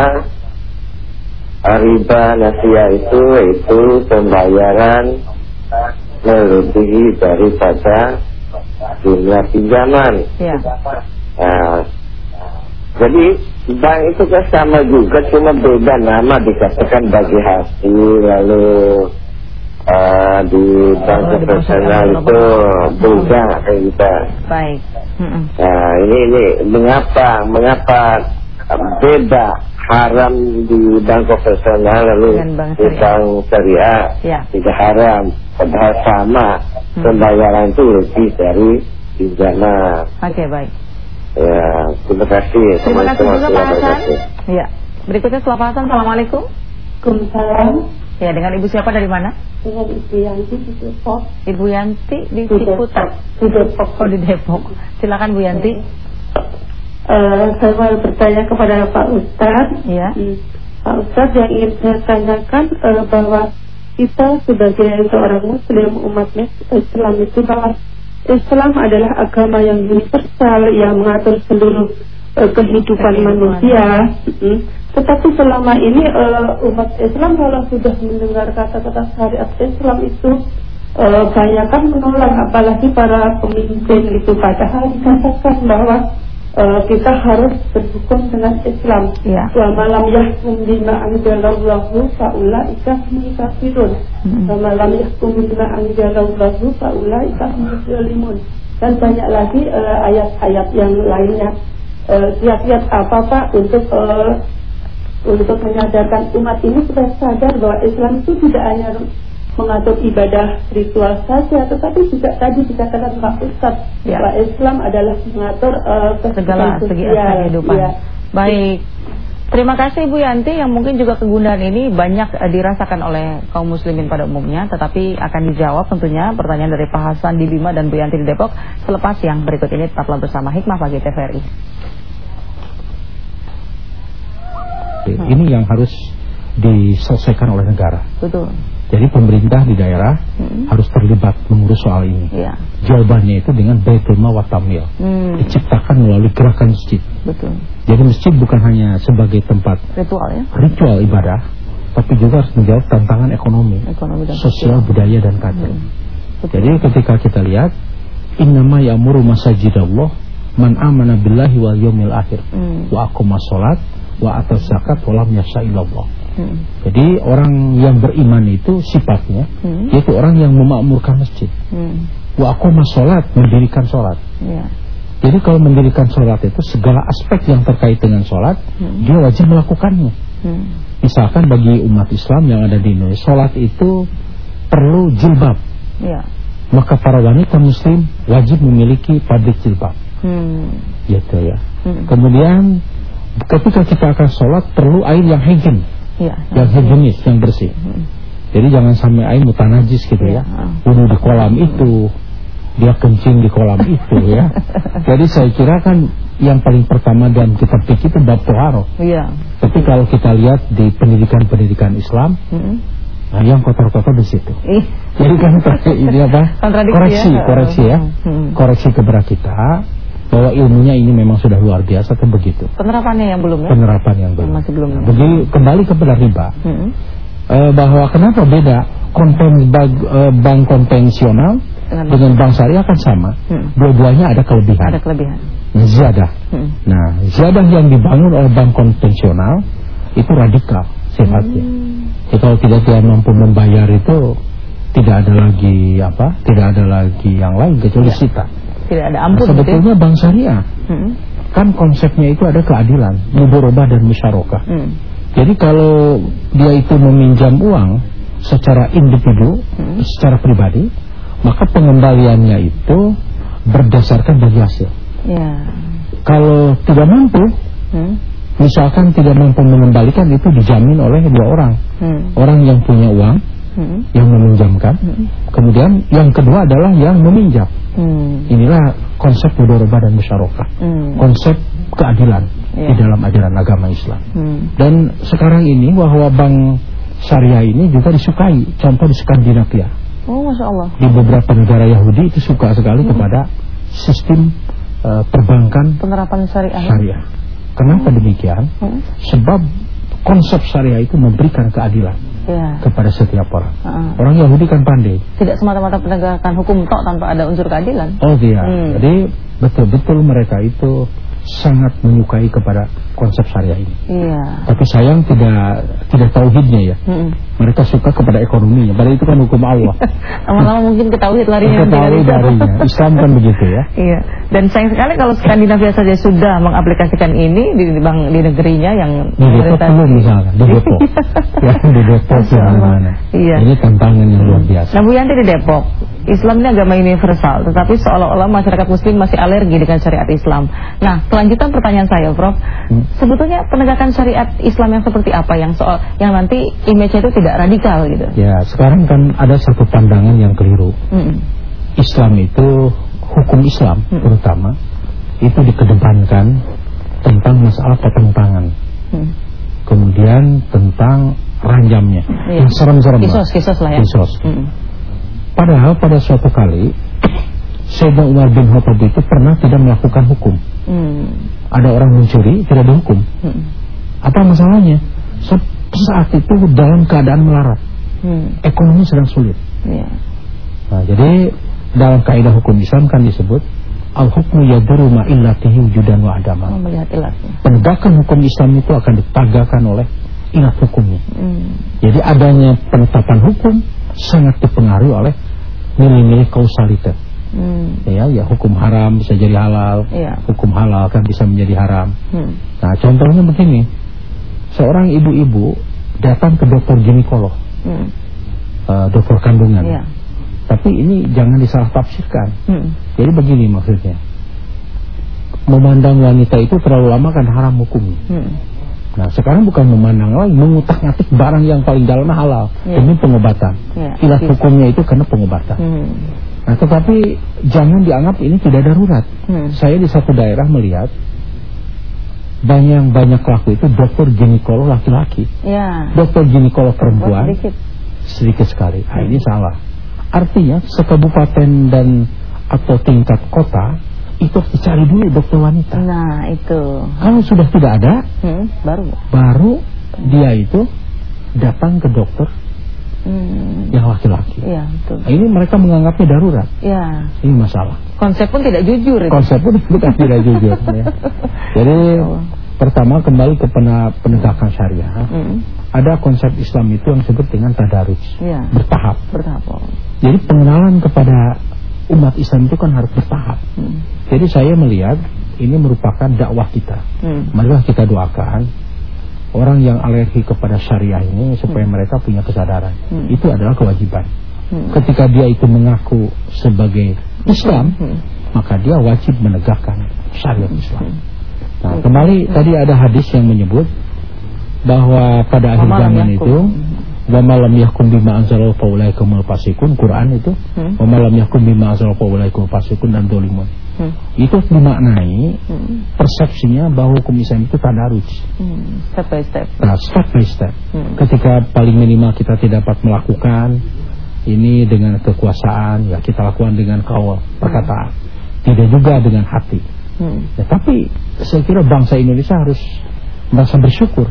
riba nasia itu itu pembayaran melebihi daripada jumlah pinjaman. Ya. Nah, jadi bank itu kan sama juga, cuma beda nama dikatakan bagi hasil, lalu uh, di bank oh, profesional itu beda kayak gitu. Baik. Nah ini ini mengapa mengapa beda haram di bank profesional lalu di bank syariah ya. tidak haram padahal sama hmm. pembayaran itu lebih dari pinjaman. Oke okay, baik. Ya, terima kasih. Terima kasih juga Pak Hasan. Ya. Berikutnya setelah Pak Hasan, Assalamualaikum. Waalaikumsalam. Ya, dengan Ibu siapa dari mana? Dengan Ibu Yanti di Depok. Ibu Yanti di, Ciputat. Di Depok. Oh, di Depok. Silakan Bu Yanti. Uh, saya mau bertanya kepada Pak Ustadz. Ya. Hmm. Pak Ustadz yang ingin saya tanyakan uh, bahwa kita sebagai seorang Muslim umat Islam itu bahwa Islam adalah agama yang universal yang mengatur seluruh uh, kehidupan manusia. Hmm. Tetapi selama ini uh, umat Islam kalau sudah mendengar kata-kata syariat Islam itu uh, banyak kan menolak apalagi para pemimpin itu padahal dikatakan bahwa uh, kita harus berhukum dengan Islam. Ya. Wa malam yahkum bima anzalallahu faulaika hum kafirun. Wa malam yahkum bima anzalallahu faulaika hum zalimun. Dan banyak lagi eh, ayat-ayat uh, yang lainnya. Siap-siap uh, apa Pak untuk uh, untuk menyadarkan umat ini supaya sadar bahwa Islam itu tidak hanya mengatur ibadah ritual saja, tetapi juga tadi dikatakan Pak Ustaz ya. bahwa Islam adalah mengatur uh, segala segi kehidupan. Ya. Baik. Terima kasih Bu Yanti yang mungkin juga kegundahan ini banyak uh, dirasakan oleh kaum muslimin pada umumnya tetapi akan dijawab tentunya pertanyaan dari Pak Hasan di Bima dan Bu Yanti di Depok selepas yang berikut ini tetaplah bersama Hikmah Pagi TVRI. Ini yang harus diselesaikan oleh negara. Betul. Jadi pemerintah di daerah hmm. harus terlibat mengurus soal ini. Ya. Jawabannya itu dengan Baitul Mal Tamil. Hmm. Diciptakan melalui gerakan masjid. Betul. Jadi masjid bukan hanya sebagai tempat ritual ya. Ritual ibadah, tapi juga harus menjawab tantangan ekonomi, ekonomi dan sosial, sosial, budaya dan kader. Hmm. Jadi ketika kita lihat innama ya'muru masajidallah man amana billahi wal yaumil akhir hmm. wa aqama shalat wa atas zakat wa lam yasha Hmm. Jadi orang yang beriman itu sifatnya hmm. yaitu orang yang memakmurkan masjid. Hmm. Wa aku sholat, mendirikan sholat. Ya. Jadi kalau mendirikan sholat itu segala aspek yang terkait dengan sholat hmm. dia wajib melakukannya. Hmm. Misalkan bagi umat Islam yang ada di Indonesia, sholat itu perlu jilbab. Ya. Maka para wanita Muslim wajib memiliki pabrik jilbab. Hmm. Gitu ya. Hmm. Kemudian ketika kita akan sholat perlu air yang higien ya, yang higienis, yang bersih. Hmm. Jadi jangan sampai air mutanajis gitu ya. ya. Wudhu di kolam itu, dia kencing di kolam itu ya. Jadi saya kira kan yang paling pertama dan kita pikir itu bab toharo. Iya. Tapi kalau kita lihat di pendidikan-pendidikan Islam, hmm. nah yang kotor-kotor di situ. Ih. Jadi kan ini apa? Koreksi, ya. koreksi ya. Hmm. Koreksi kepada kita bahwa ilmunya ini memang sudah luar biasa kan begitu. Penerapannya yang belum ya? Penerapan yang belum. Masih belum. Jadi kembali kepada riba. Hmm. Uh, bahwa kenapa beda konten bank, uh, bank konvensional dengan, dengan bank syariah kan sama. Hmm. Dua-duanya ada kelebihan. Ada kelebihan. Ziyadah. Hmm. Nah, ziyadah yang dibangun oleh bank konvensional itu radikal sifatnya. Hmm. Jadi kalau tidak dia mampu membayar itu tidak ada lagi apa? Tidak ada lagi yang lain kecuali ya. sita. Tidak ada ampun. Nah, sebetulnya gitu ya? bank syariah hmm. kan konsepnya itu ada keadilan, mudorobah dan musyarakah. Hmm. Jadi kalau dia itu meminjam uang secara individu, hmm. secara pribadi, maka pengembaliannya itu berdasarkan dari hasil. Ya. Kalau tidak mampu, hmm. misalkan tidak mampu mengembalikan itu dijamin oleh dua orang, hmm. orang yang punya uang hmm. yang meminjamkan. Hmm. Kemudian yang kedua adalah yang meminjam. Hmm. Inilah konsep mudorobah dan musyarakah. Hmm. Konsep keadilan yeah. di dalam ajaran agama Islam. Hmm. Dan sekarang ini bahwa bank syariah ini juga disukai. Contoh di Skandinavia. Oh, masya Allah. Di beberapa negara Yahudi itu suka sekali hmm. kepada sistem uh, perbankan penerapan syariah. Syariah. Kenapa demikian? Hmm. Sebab konsep syariah itu memberikan keadilan ya. kepada setiap orang. Uh. Orang Yahudi kan pandai. Tidak semata-mata penegakan hukum tok tanpa ada unsur keadilan. Oh iya. Hmm. Jadi betul-betul mereka itu sangat menyukai kepada konsep syariah ini. Iya. Tapi sayang tidak tidak tauhidnya ya. Mm Mereka suka kepada ekonominya. Padahal itu kan hukum Allah. Lama-lama mungkin ke tauhid larinya. Ke tauhid larinya. Islam kan begitu ya. Iya. Dan sayang sekali kalau Skandinavia saja sudah mengaplikasikan ini di bang di negerinya yang di Depok belum misalnya di Depok. ya di Depok mana. Iya. Ini tantangan yang luar biasa. Nah Bu Yanti di Depok, Islam ini agama universal, tetapi seolah-olah masyarakat Muslim masih alergi dengan syariat Islam. Nah, kelanjutan pertanyaan saya, Prof. Hmm. Sebetulnya penegakan syariat Islam yang seperti apa yang soal yang nanti image itu tidak radikal gitu? Ya, sekarang kan ada satu pandangan yang keliru. Hmm. Islam itu hukum Islam hmm. terutama itu dikedepankan tentang masalah potong tangan. Hmm. Kemudian tentang ranjamnya. Hmm. Yang serem-serem. Kisos, kisos lah ya. Kisos. Hmm. Padahal pada suatu kali Sayyidina Umar bin Khattab itu pernah tidak melakukan hukum. Hmm. Ada orang mencuri tidak dihukum. Hmm. Apa masalahnya? Saat itu dalam keadaan melarat, hmm. ekonomi sedang sulit. Yeah. Nah, jadi dalam kaidah hukum Islam kan disebut al hukmu yaduru ma illatihi wujudan wa adama. Oh, Penegakan hukum Islam itu akan ditagakkan oleh ilat hukumnya. Hmm. Jadi adanya penetapan hukum sangat dipengaruhi oleh nilai-nilai kausalitas. Hmm. Ya, ya hukum haram bisa jadi halal, ya. hukum halal kan bisa menjadi haram. Hmm. Nah, contohnya begini, seorang ibu-ibu datang ke dokter ginekolog, hmm. uh, dokter kandungan. Ya. Tapi ini jangan disalah tafsirkan. Hmm. Jadi begini maksudnya, memandang wanita itu terlalu lama kan haram hukumnya. Hmm. Nah sekarang bukan memandang lagi mengutak ngatik barang yang paling dalam halal yeah. demi pengobatan. Yeah. Ilah hukumnya itu karena pengobatan. Hmm. Nah tetapi jangan dianggap ini tidak darurat. Hmm. Saya di satu daerah melihat banyak banyak pelaku itu dokter ginekolog laki-laki. Yeah. Dokter ginekolog perempuan sedikit. sedikit sekali. Nah, hmm. ini salah. Artinya sekabupaten dan atau tingkat kota itu dicari dulu dokter wanita. Nah, itu. Kalau sudah tidak ada, hmm, baru baru dia itu datang ke dokter hmm. yang laki-laki. Betul. Nah, ini mereka menganggapnya darurat. Iya. Ini masalah. Konsep pun tidak jujur itu. Konsep pun bukan tidak jujur ya. Jadi oh. pertama kembali ke penegakan syariah. Hmm. Ada konsep Islam itu yang disebut dengan tadarus. Iya. Bertahap. Bertahap. Oh. Jadi pengenalan kepada umat Islam itu kan harus bertahap. Hmm. Jadi saya melihat ini merupakan dakwah kita. Hmm. Marilah kita doakan orang yang alergi kepada syariah ini supaya hmm. mereka punya kesadaran. Hmm. Itu adalah kewajiban. Hmm. Ketika dia itu mengaku sebagai Islam, hmm. maka dia wajib menegakkan syariat Islam. Hmm. Nah, kembali hmm. tadi ada hadis yang menyebut bahwa pada akhir zaman itu wa malam yakum bima anzalallahu fa ulaikumul fasikun Quran itu hmm. wa malam yakum bima anzalallahu fa ulaikumul fasikun dan dolimun hmm. itu dimaknai hmm. persepsinya bahwa hukum Islam itu tadarus hmm. step by step nah step by step hmm. ketika paling minimal kita tidak dapat melakukan ini dengan kekuasaan ya kita lakukan dengan kawal perkataan hmm. tidak juga dengan hati hmm. ya, tapi saya kira bangsa Indonesia harus merasa bersyukur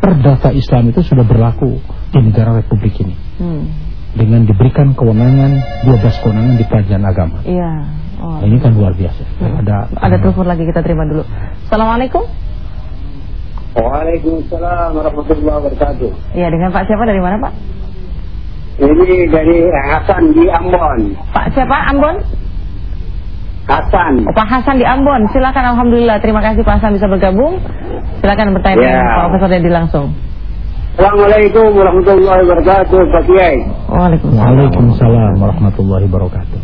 perdata Islam itu sudah berlaku di negara Republik ini. Hmm. Dengan diberikan kewenangan 12 kewenangan di pelajaran agama. Iya. Oh. Ini kan luar biasa. Hmm. Ada ada telepon lagi kita terima dulu. Assalamualaikum. Waalaikumsalam warahmatullahi wabarakatuh. Iya, dengan Pak siapa dari mana, Pak? Ini dari Hasan di Ambon. Pak siapa Ambon? Hasan. Oh, Pak Hasan di Ambon. Silakan alhamdulillah. Terima kasih Pak Hasan bisa bergabung. Silakan bertanya ya. Pak Profesor Dedi langsung. Assalamualaikum warahmatullahi wabarakatuh Pak Kiai. Waalaikumsalam warahmatullahi wabarakatuh.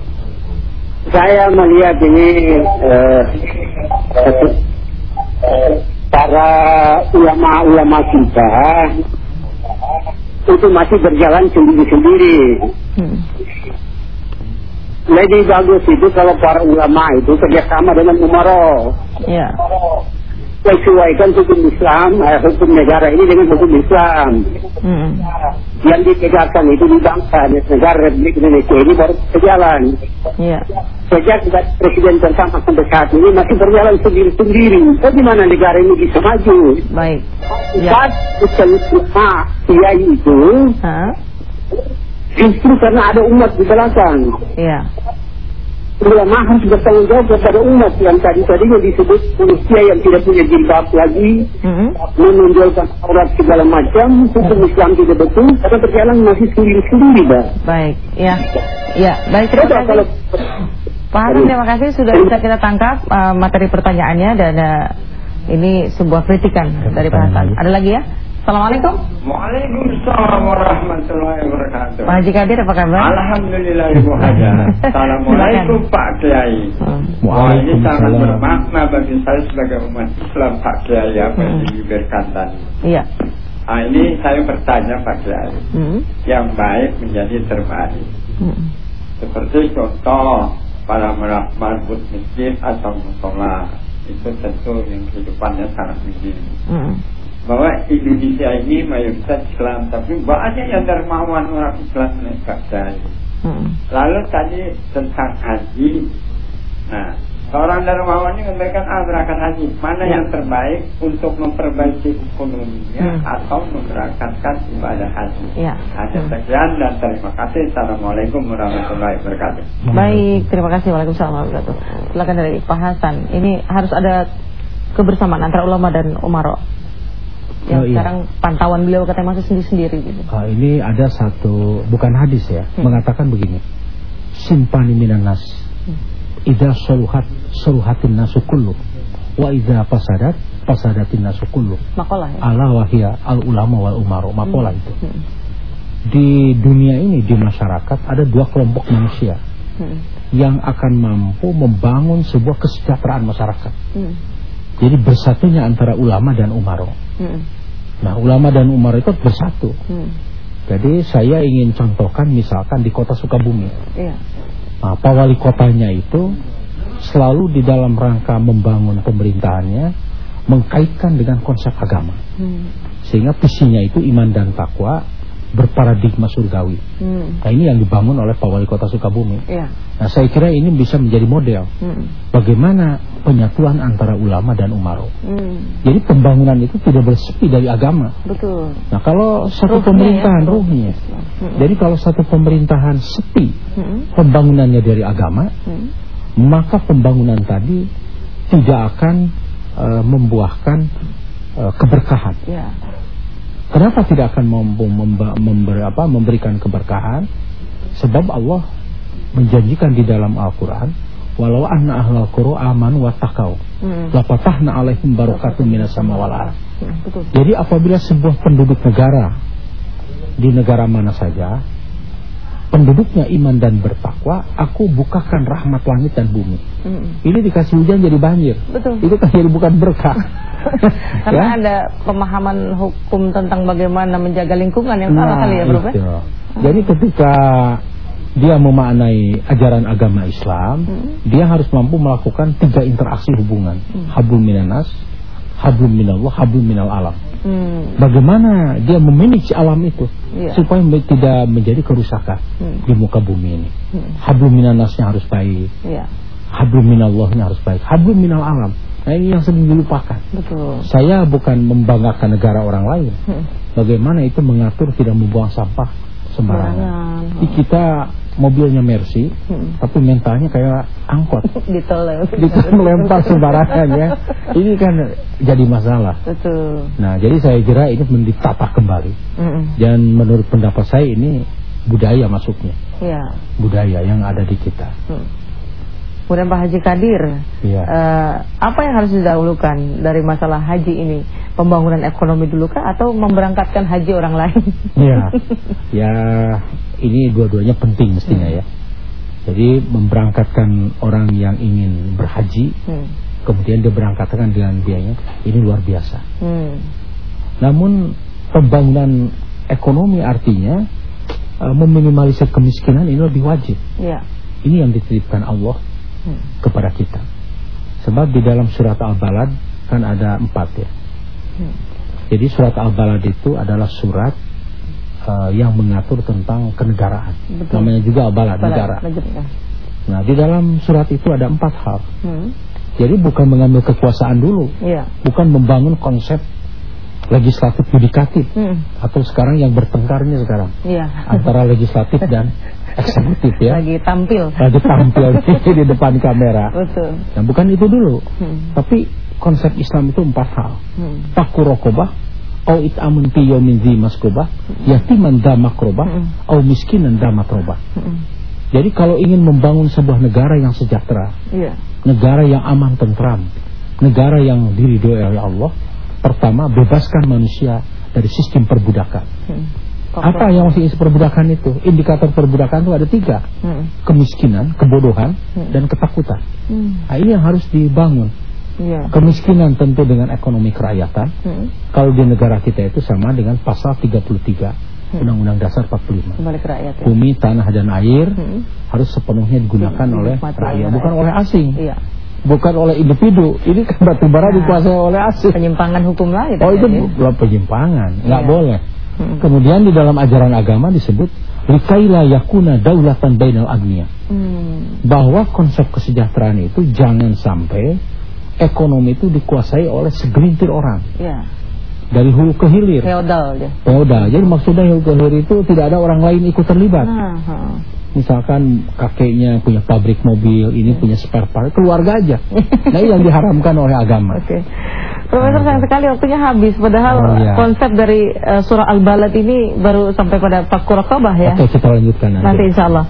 Saya melihat ini uh, para ulama-ulama kita itu masih berjalan sendiri-sendiri. Hmm lebih bagus itu kalau para ulama itu kerjasama dengan umaro. Ya. Sesuaikan hukum Islam, eh, hukum negara ini dengan hukum Islam. Hmm. Yang ditegakkan itu di bangsa negara Republik Indonesia ini baru berjalan. Ya. Sejak Presiden bersama sampai saat ini masih berjalan sendiri-sendiri. Bagaimana negara ini bisa maju? Baik. Ya. Saat ulama kiai itu, ha? Justru karena ada umat di belakang. Iya. Ulama harus bertanggung jawab kepada umat yang tadi tadinya disebut manusia yang tidak punya jilbab lagi, mm-hmm. menonjolkan aurat segala macam, hukum Islam tidak betul, karena berjalan masih sendiri-sendiri, Pak. Baik, ya, ya, baik terima kasih. Kalau, Pak Hasan, terima kasih sudah bisa kita tangkap uh, materi pertanyaannya dan uh, ini sebuah kritikan dari Pak Hasan. Ada lagi ya? Assalamualaikum. Waalaikumsalam warahmatullahi wabarakatuh. Pak Haji Kadir apa kabar? Alhamdulillah Ibu Haja. Assalamualaikum Pak Kiai. Hmm. Wah ini sangat bermakna bagi saya sebagai umat Islam Pak Kiai apa yang hmm. diberikan tadi. Iya. Nah ini saya bertanya Pak Kiai. Hmm. Yang baik menjadi terbaik. Hmm. Seperti contoh para marbut masjid atau musola itu tentu yang kehidupannya sangat minim. Hmm bahwa Indonesia ini mayoritas Islam tapi banyak yang dermawan orang Islam cari. Hmm. Lalu tadi tentang haji, nah seorang dermawan ini memberikan ah berangkat haji mana ya. yang terbaik untuk memperbaiki ekonominya hmm. atau memberangkatkan ibadah haji. Ya. Hanya hmm. sekian dan terima kasih. Assalamualaikum warahmatullahi wabarakatuh. Baik, terima kasih. Waalaikumsalam warahmatullahi wabarakatuh. Silakan dari Pak Hasan. Ini harus ada kebersamaan antara ulama dan umaro yang oh, iya. sekarang pantauan beliau katanya masih sendiri-sendiri gitu. Uh, ini ada satu bukan hadis ya, hmm. mengatakan begini. Simpani minan nas. Hmm. Idza saluhat saluhatin nasu kullu wa idza fasadat fasadatin nasu kullu. Makalah ya. Allah wahia al ulama wal umaro. Makalah hmm. itu. Hmm. Di dunia ini di masyarakat ada dua kelompok manusia. Hmm. Yang akan mampu membangun sebuah kesejahteraan masyarakat. Hmm. Jadi bersatunya antara ulama dan umaro Hmm. Nah, ulama dan umar itu bersatu. Hmm. Jadi saya ingin contohkan misalkan di kota Sukabumi. Iya. Nah, Pak Wali kotanya itu selalu di dalam rangka membangun pemerintahannya mengkaitkan dengan konsep agama. Hmm. Sehingga visinya itu iman dan takwa berparadigma surgawi. Hmm. Nah ini yang dibangun oleh Pak Wali Kota Sukabumi. Ya. Nah saya kira ini bisa menjadi model hmm. bagaimana penyatuan antara ulama dan umaro. Hmm. Jadi pembangunan itu tidak bersepi dari agama. Betul. Nah kalau satu ruhnya ya. pemerintahan ya, ruhnya, hmm. jadi kalau satu pemerintahan sepi hmm. pembangunannya dari agama, hmm. maka pembangunan tadi tidak akan uh, membuahkan uh, keberkahan. Ya. Kenapa tidak akan mampu member, apa, memberikan keberkahan? Sebab Allah menjanjikan di dalam Al-Quran Walau anna ahlal qura aman wa taqau hmm. Lapatahna alaihim barakatun minas hmm, Jadi apabila sebuah penduduk negara Di negara mana saja Penduduknya iman dan bertakwa Aku bukakan rahmat langit dan bumi hmm. Ini dikasih hujan jadi banjir Betul. Itu kan jadi bukan berkah Karena ya? ada pemahaman hukum tentang bagaimana menjaga lingkungan yang salah nah, kali ya, Bro. Ya? Jadi ketika dia memaknai ajaran agama Islam, hmm. dia harus mampu melakukan tiga interaksi hubungan. Hmm. Hablum minanas, hablum minallah, hablum minal alam. Hmm. Bagaimana dia memanage alam itu yeah. supaya tidak menjadi kerusakan hmm. di muka bumi ini. Hmm. Hablum minanasnya harus baik. Yeah. Hablum minallahnya harus baik. Hablum minal alam. Nah ini yang sering dilupakan. Betul. Saya bukan membanggakan negara orang lain. Hmm. Bagaimana itu mengatur tidak membuang sampah sembarangan. Di kita mobilnya Mercy, hmm. tapi mentalnya kayak angkot. Ditolak melempar sembarangan ya. Ini kan jadi masalah. Betul. Nah, jadi saya kira ini ditata kembali. Hmm. Dan menurut pendapat saya ini budaya masuknya. Ya. Budaya yang ada di kita. Hmm. Kemudian Pak Haji Kadir, ya. uh, apa yang harus didahulukan dari masalah haji ini? Pembangunan ekonomi dulu kah atau memberangkatkan haji orang lain? Iya, ya ini dua-duanya penting mestinya hmm. ya. Jadi memberangkatkan orang yang ingin berhaji, hmm. kemudian dia berangkatkan dengan biayanya, ini luar biasa. Hmm. Namun pembangunan ekonomi artinya uh, meminimalisir kemiskinan ini lebih wajib. Ya. Ini yang dititipkan Allah. Kepada kita. Sebab di dalam surat Al-Balad kan ada empat ya. Hmm. Jadi surat Al-Balad itu adalah surat uh, yang mengatur tentang kenegaraan. Betul. Namanya juga Al-Balad, negara. Nah di dalam surat itu ada empat hal. Hmm. Jadi bukan mengambil kekuasaan dulu, ya. bukan membangun konsep legislatif yudikatif hmm. atau sekarang yang bertengkarnya sekarang ya. antara legislatif dan eksekutif ya. Lagi tampil. Lagi tampil di depan kamera. Betul. Nah, bukan itu dulu. Hmm. Tapi konsep Islam itu empat hal. Hmm. Taku rokobah, au it'amun fi maskobah, hmm. yatiman damakrobah, hmm. au miskinan damatrobah. Hmm. Jadi kalau ingin membangun sebuah negara yang sejahtera, yeah. negara yang aman tentram, negara yang diridhoi oleh Allah, pertama bebaskan manusia dari sistem perbudakan. Hmm. Apa yang masih perbudakan itu? Indikator perbudakan itu ada tiga. Hmm. Kemiskinan, kebodohan, hmm. dan ketakutan. Hmm. Nah, ini yang harus dibangun. Ya. Kemiskinan tentu dengan ekonomi kerakyatan. Hmm. Kalau di negara kita itu sama dengan pasal 33 hmm. Undang-Undang Dasar 45. Kembali ke rakyat. Ya. Bumi, tanah dan air hmm. harus sepenuhnya digunakan hmm. oleh rakyat, bukan oleh asing. Iya. Bukan oleh individu. Ini kan batu bara nah, dikuasai oleh asing. Penyimpangan hukum lain. Oh itu ya? penyimpangan, nggak iya. boleh. Hmm. Kemudian di dalam ajaran agama disebut likaila yakuna daulatan bainal agniya. Hmm. Bahwa konsep kesejahteraan itu jangan sampai ekonomi itu dikuasai oleh segelintir orang. Ya. Dari hulu ke hilir. Feodal ya. Feodal. Jadi maksudnya hulu ke hilir itu tidak ada orang lain ikut terlibat. Nah, Misalkan kakeknya punya pabrik mobil, ini hmm. punya spare part, keluarga aja. nah yang diharamkan oleh agama. Oke. Okay. Profesor sayang sekali waktunya habis Padahal oh, iya. konsep dari uh, surah Al-Balad ini Baru sampai pada Fakku Raqabah ya Oke kita lanjutkan nanti Nanti insya Allah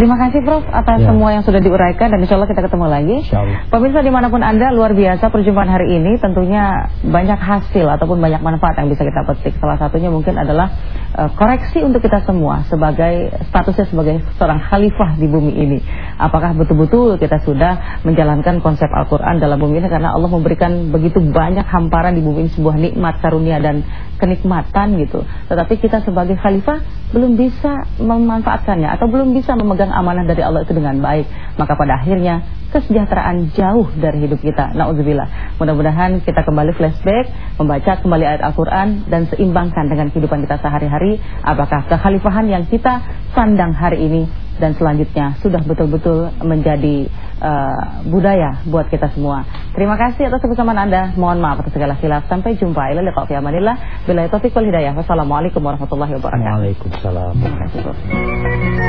Terima kasih Prof atas ya. semua yang sudah diuraikan dan insya Allah kita ketemu lagi. Pemirsa di mana pun Anda luar biasa perjumpaan hari ini tentunya banyak hasil ataupun banyak manfaat yang bisa kita petik. Salah satunya mungkin adalah uh, koreksi untuk kita semua sebagai statusnya sebagai seorang khalifah di bumi ini. Apakah betul-betul kita sudah menjalankan konsep Al-Quran dalam bumi ini karena Allah memberikan begitu banyak hamparan di bumi ini sebuah nikmat, karunia dan kenikmatan gitu. Tetapi kita sebagai khalifah belum bisa memanfaatkannya atau belum bisa memegang amanah dari Allah itu dengan baik, maka pada akhirnya kesejahteraan jauh dari hidup kita. Nauzubillah. Mudah-mudahan kita kembali flashback, membaca kembali ayat Al-Qur'an dan seimbangkan dengan kehidupan kita sehari-hari apakah kekhalifahan yang kita sandang hari ini dan selanjutnya sudah betul-betul menjadi uh, budaya buat kita semua. Terima kasih atas kebersamaan Anda. Mohon maaf atas segala khilaf. Sampai jumpa. Ila liqa fi amanillah. Bila taufiq wal hidayah. Wassalamualaikum warahmatullahi wabarakatuh. Waalaikumsalam.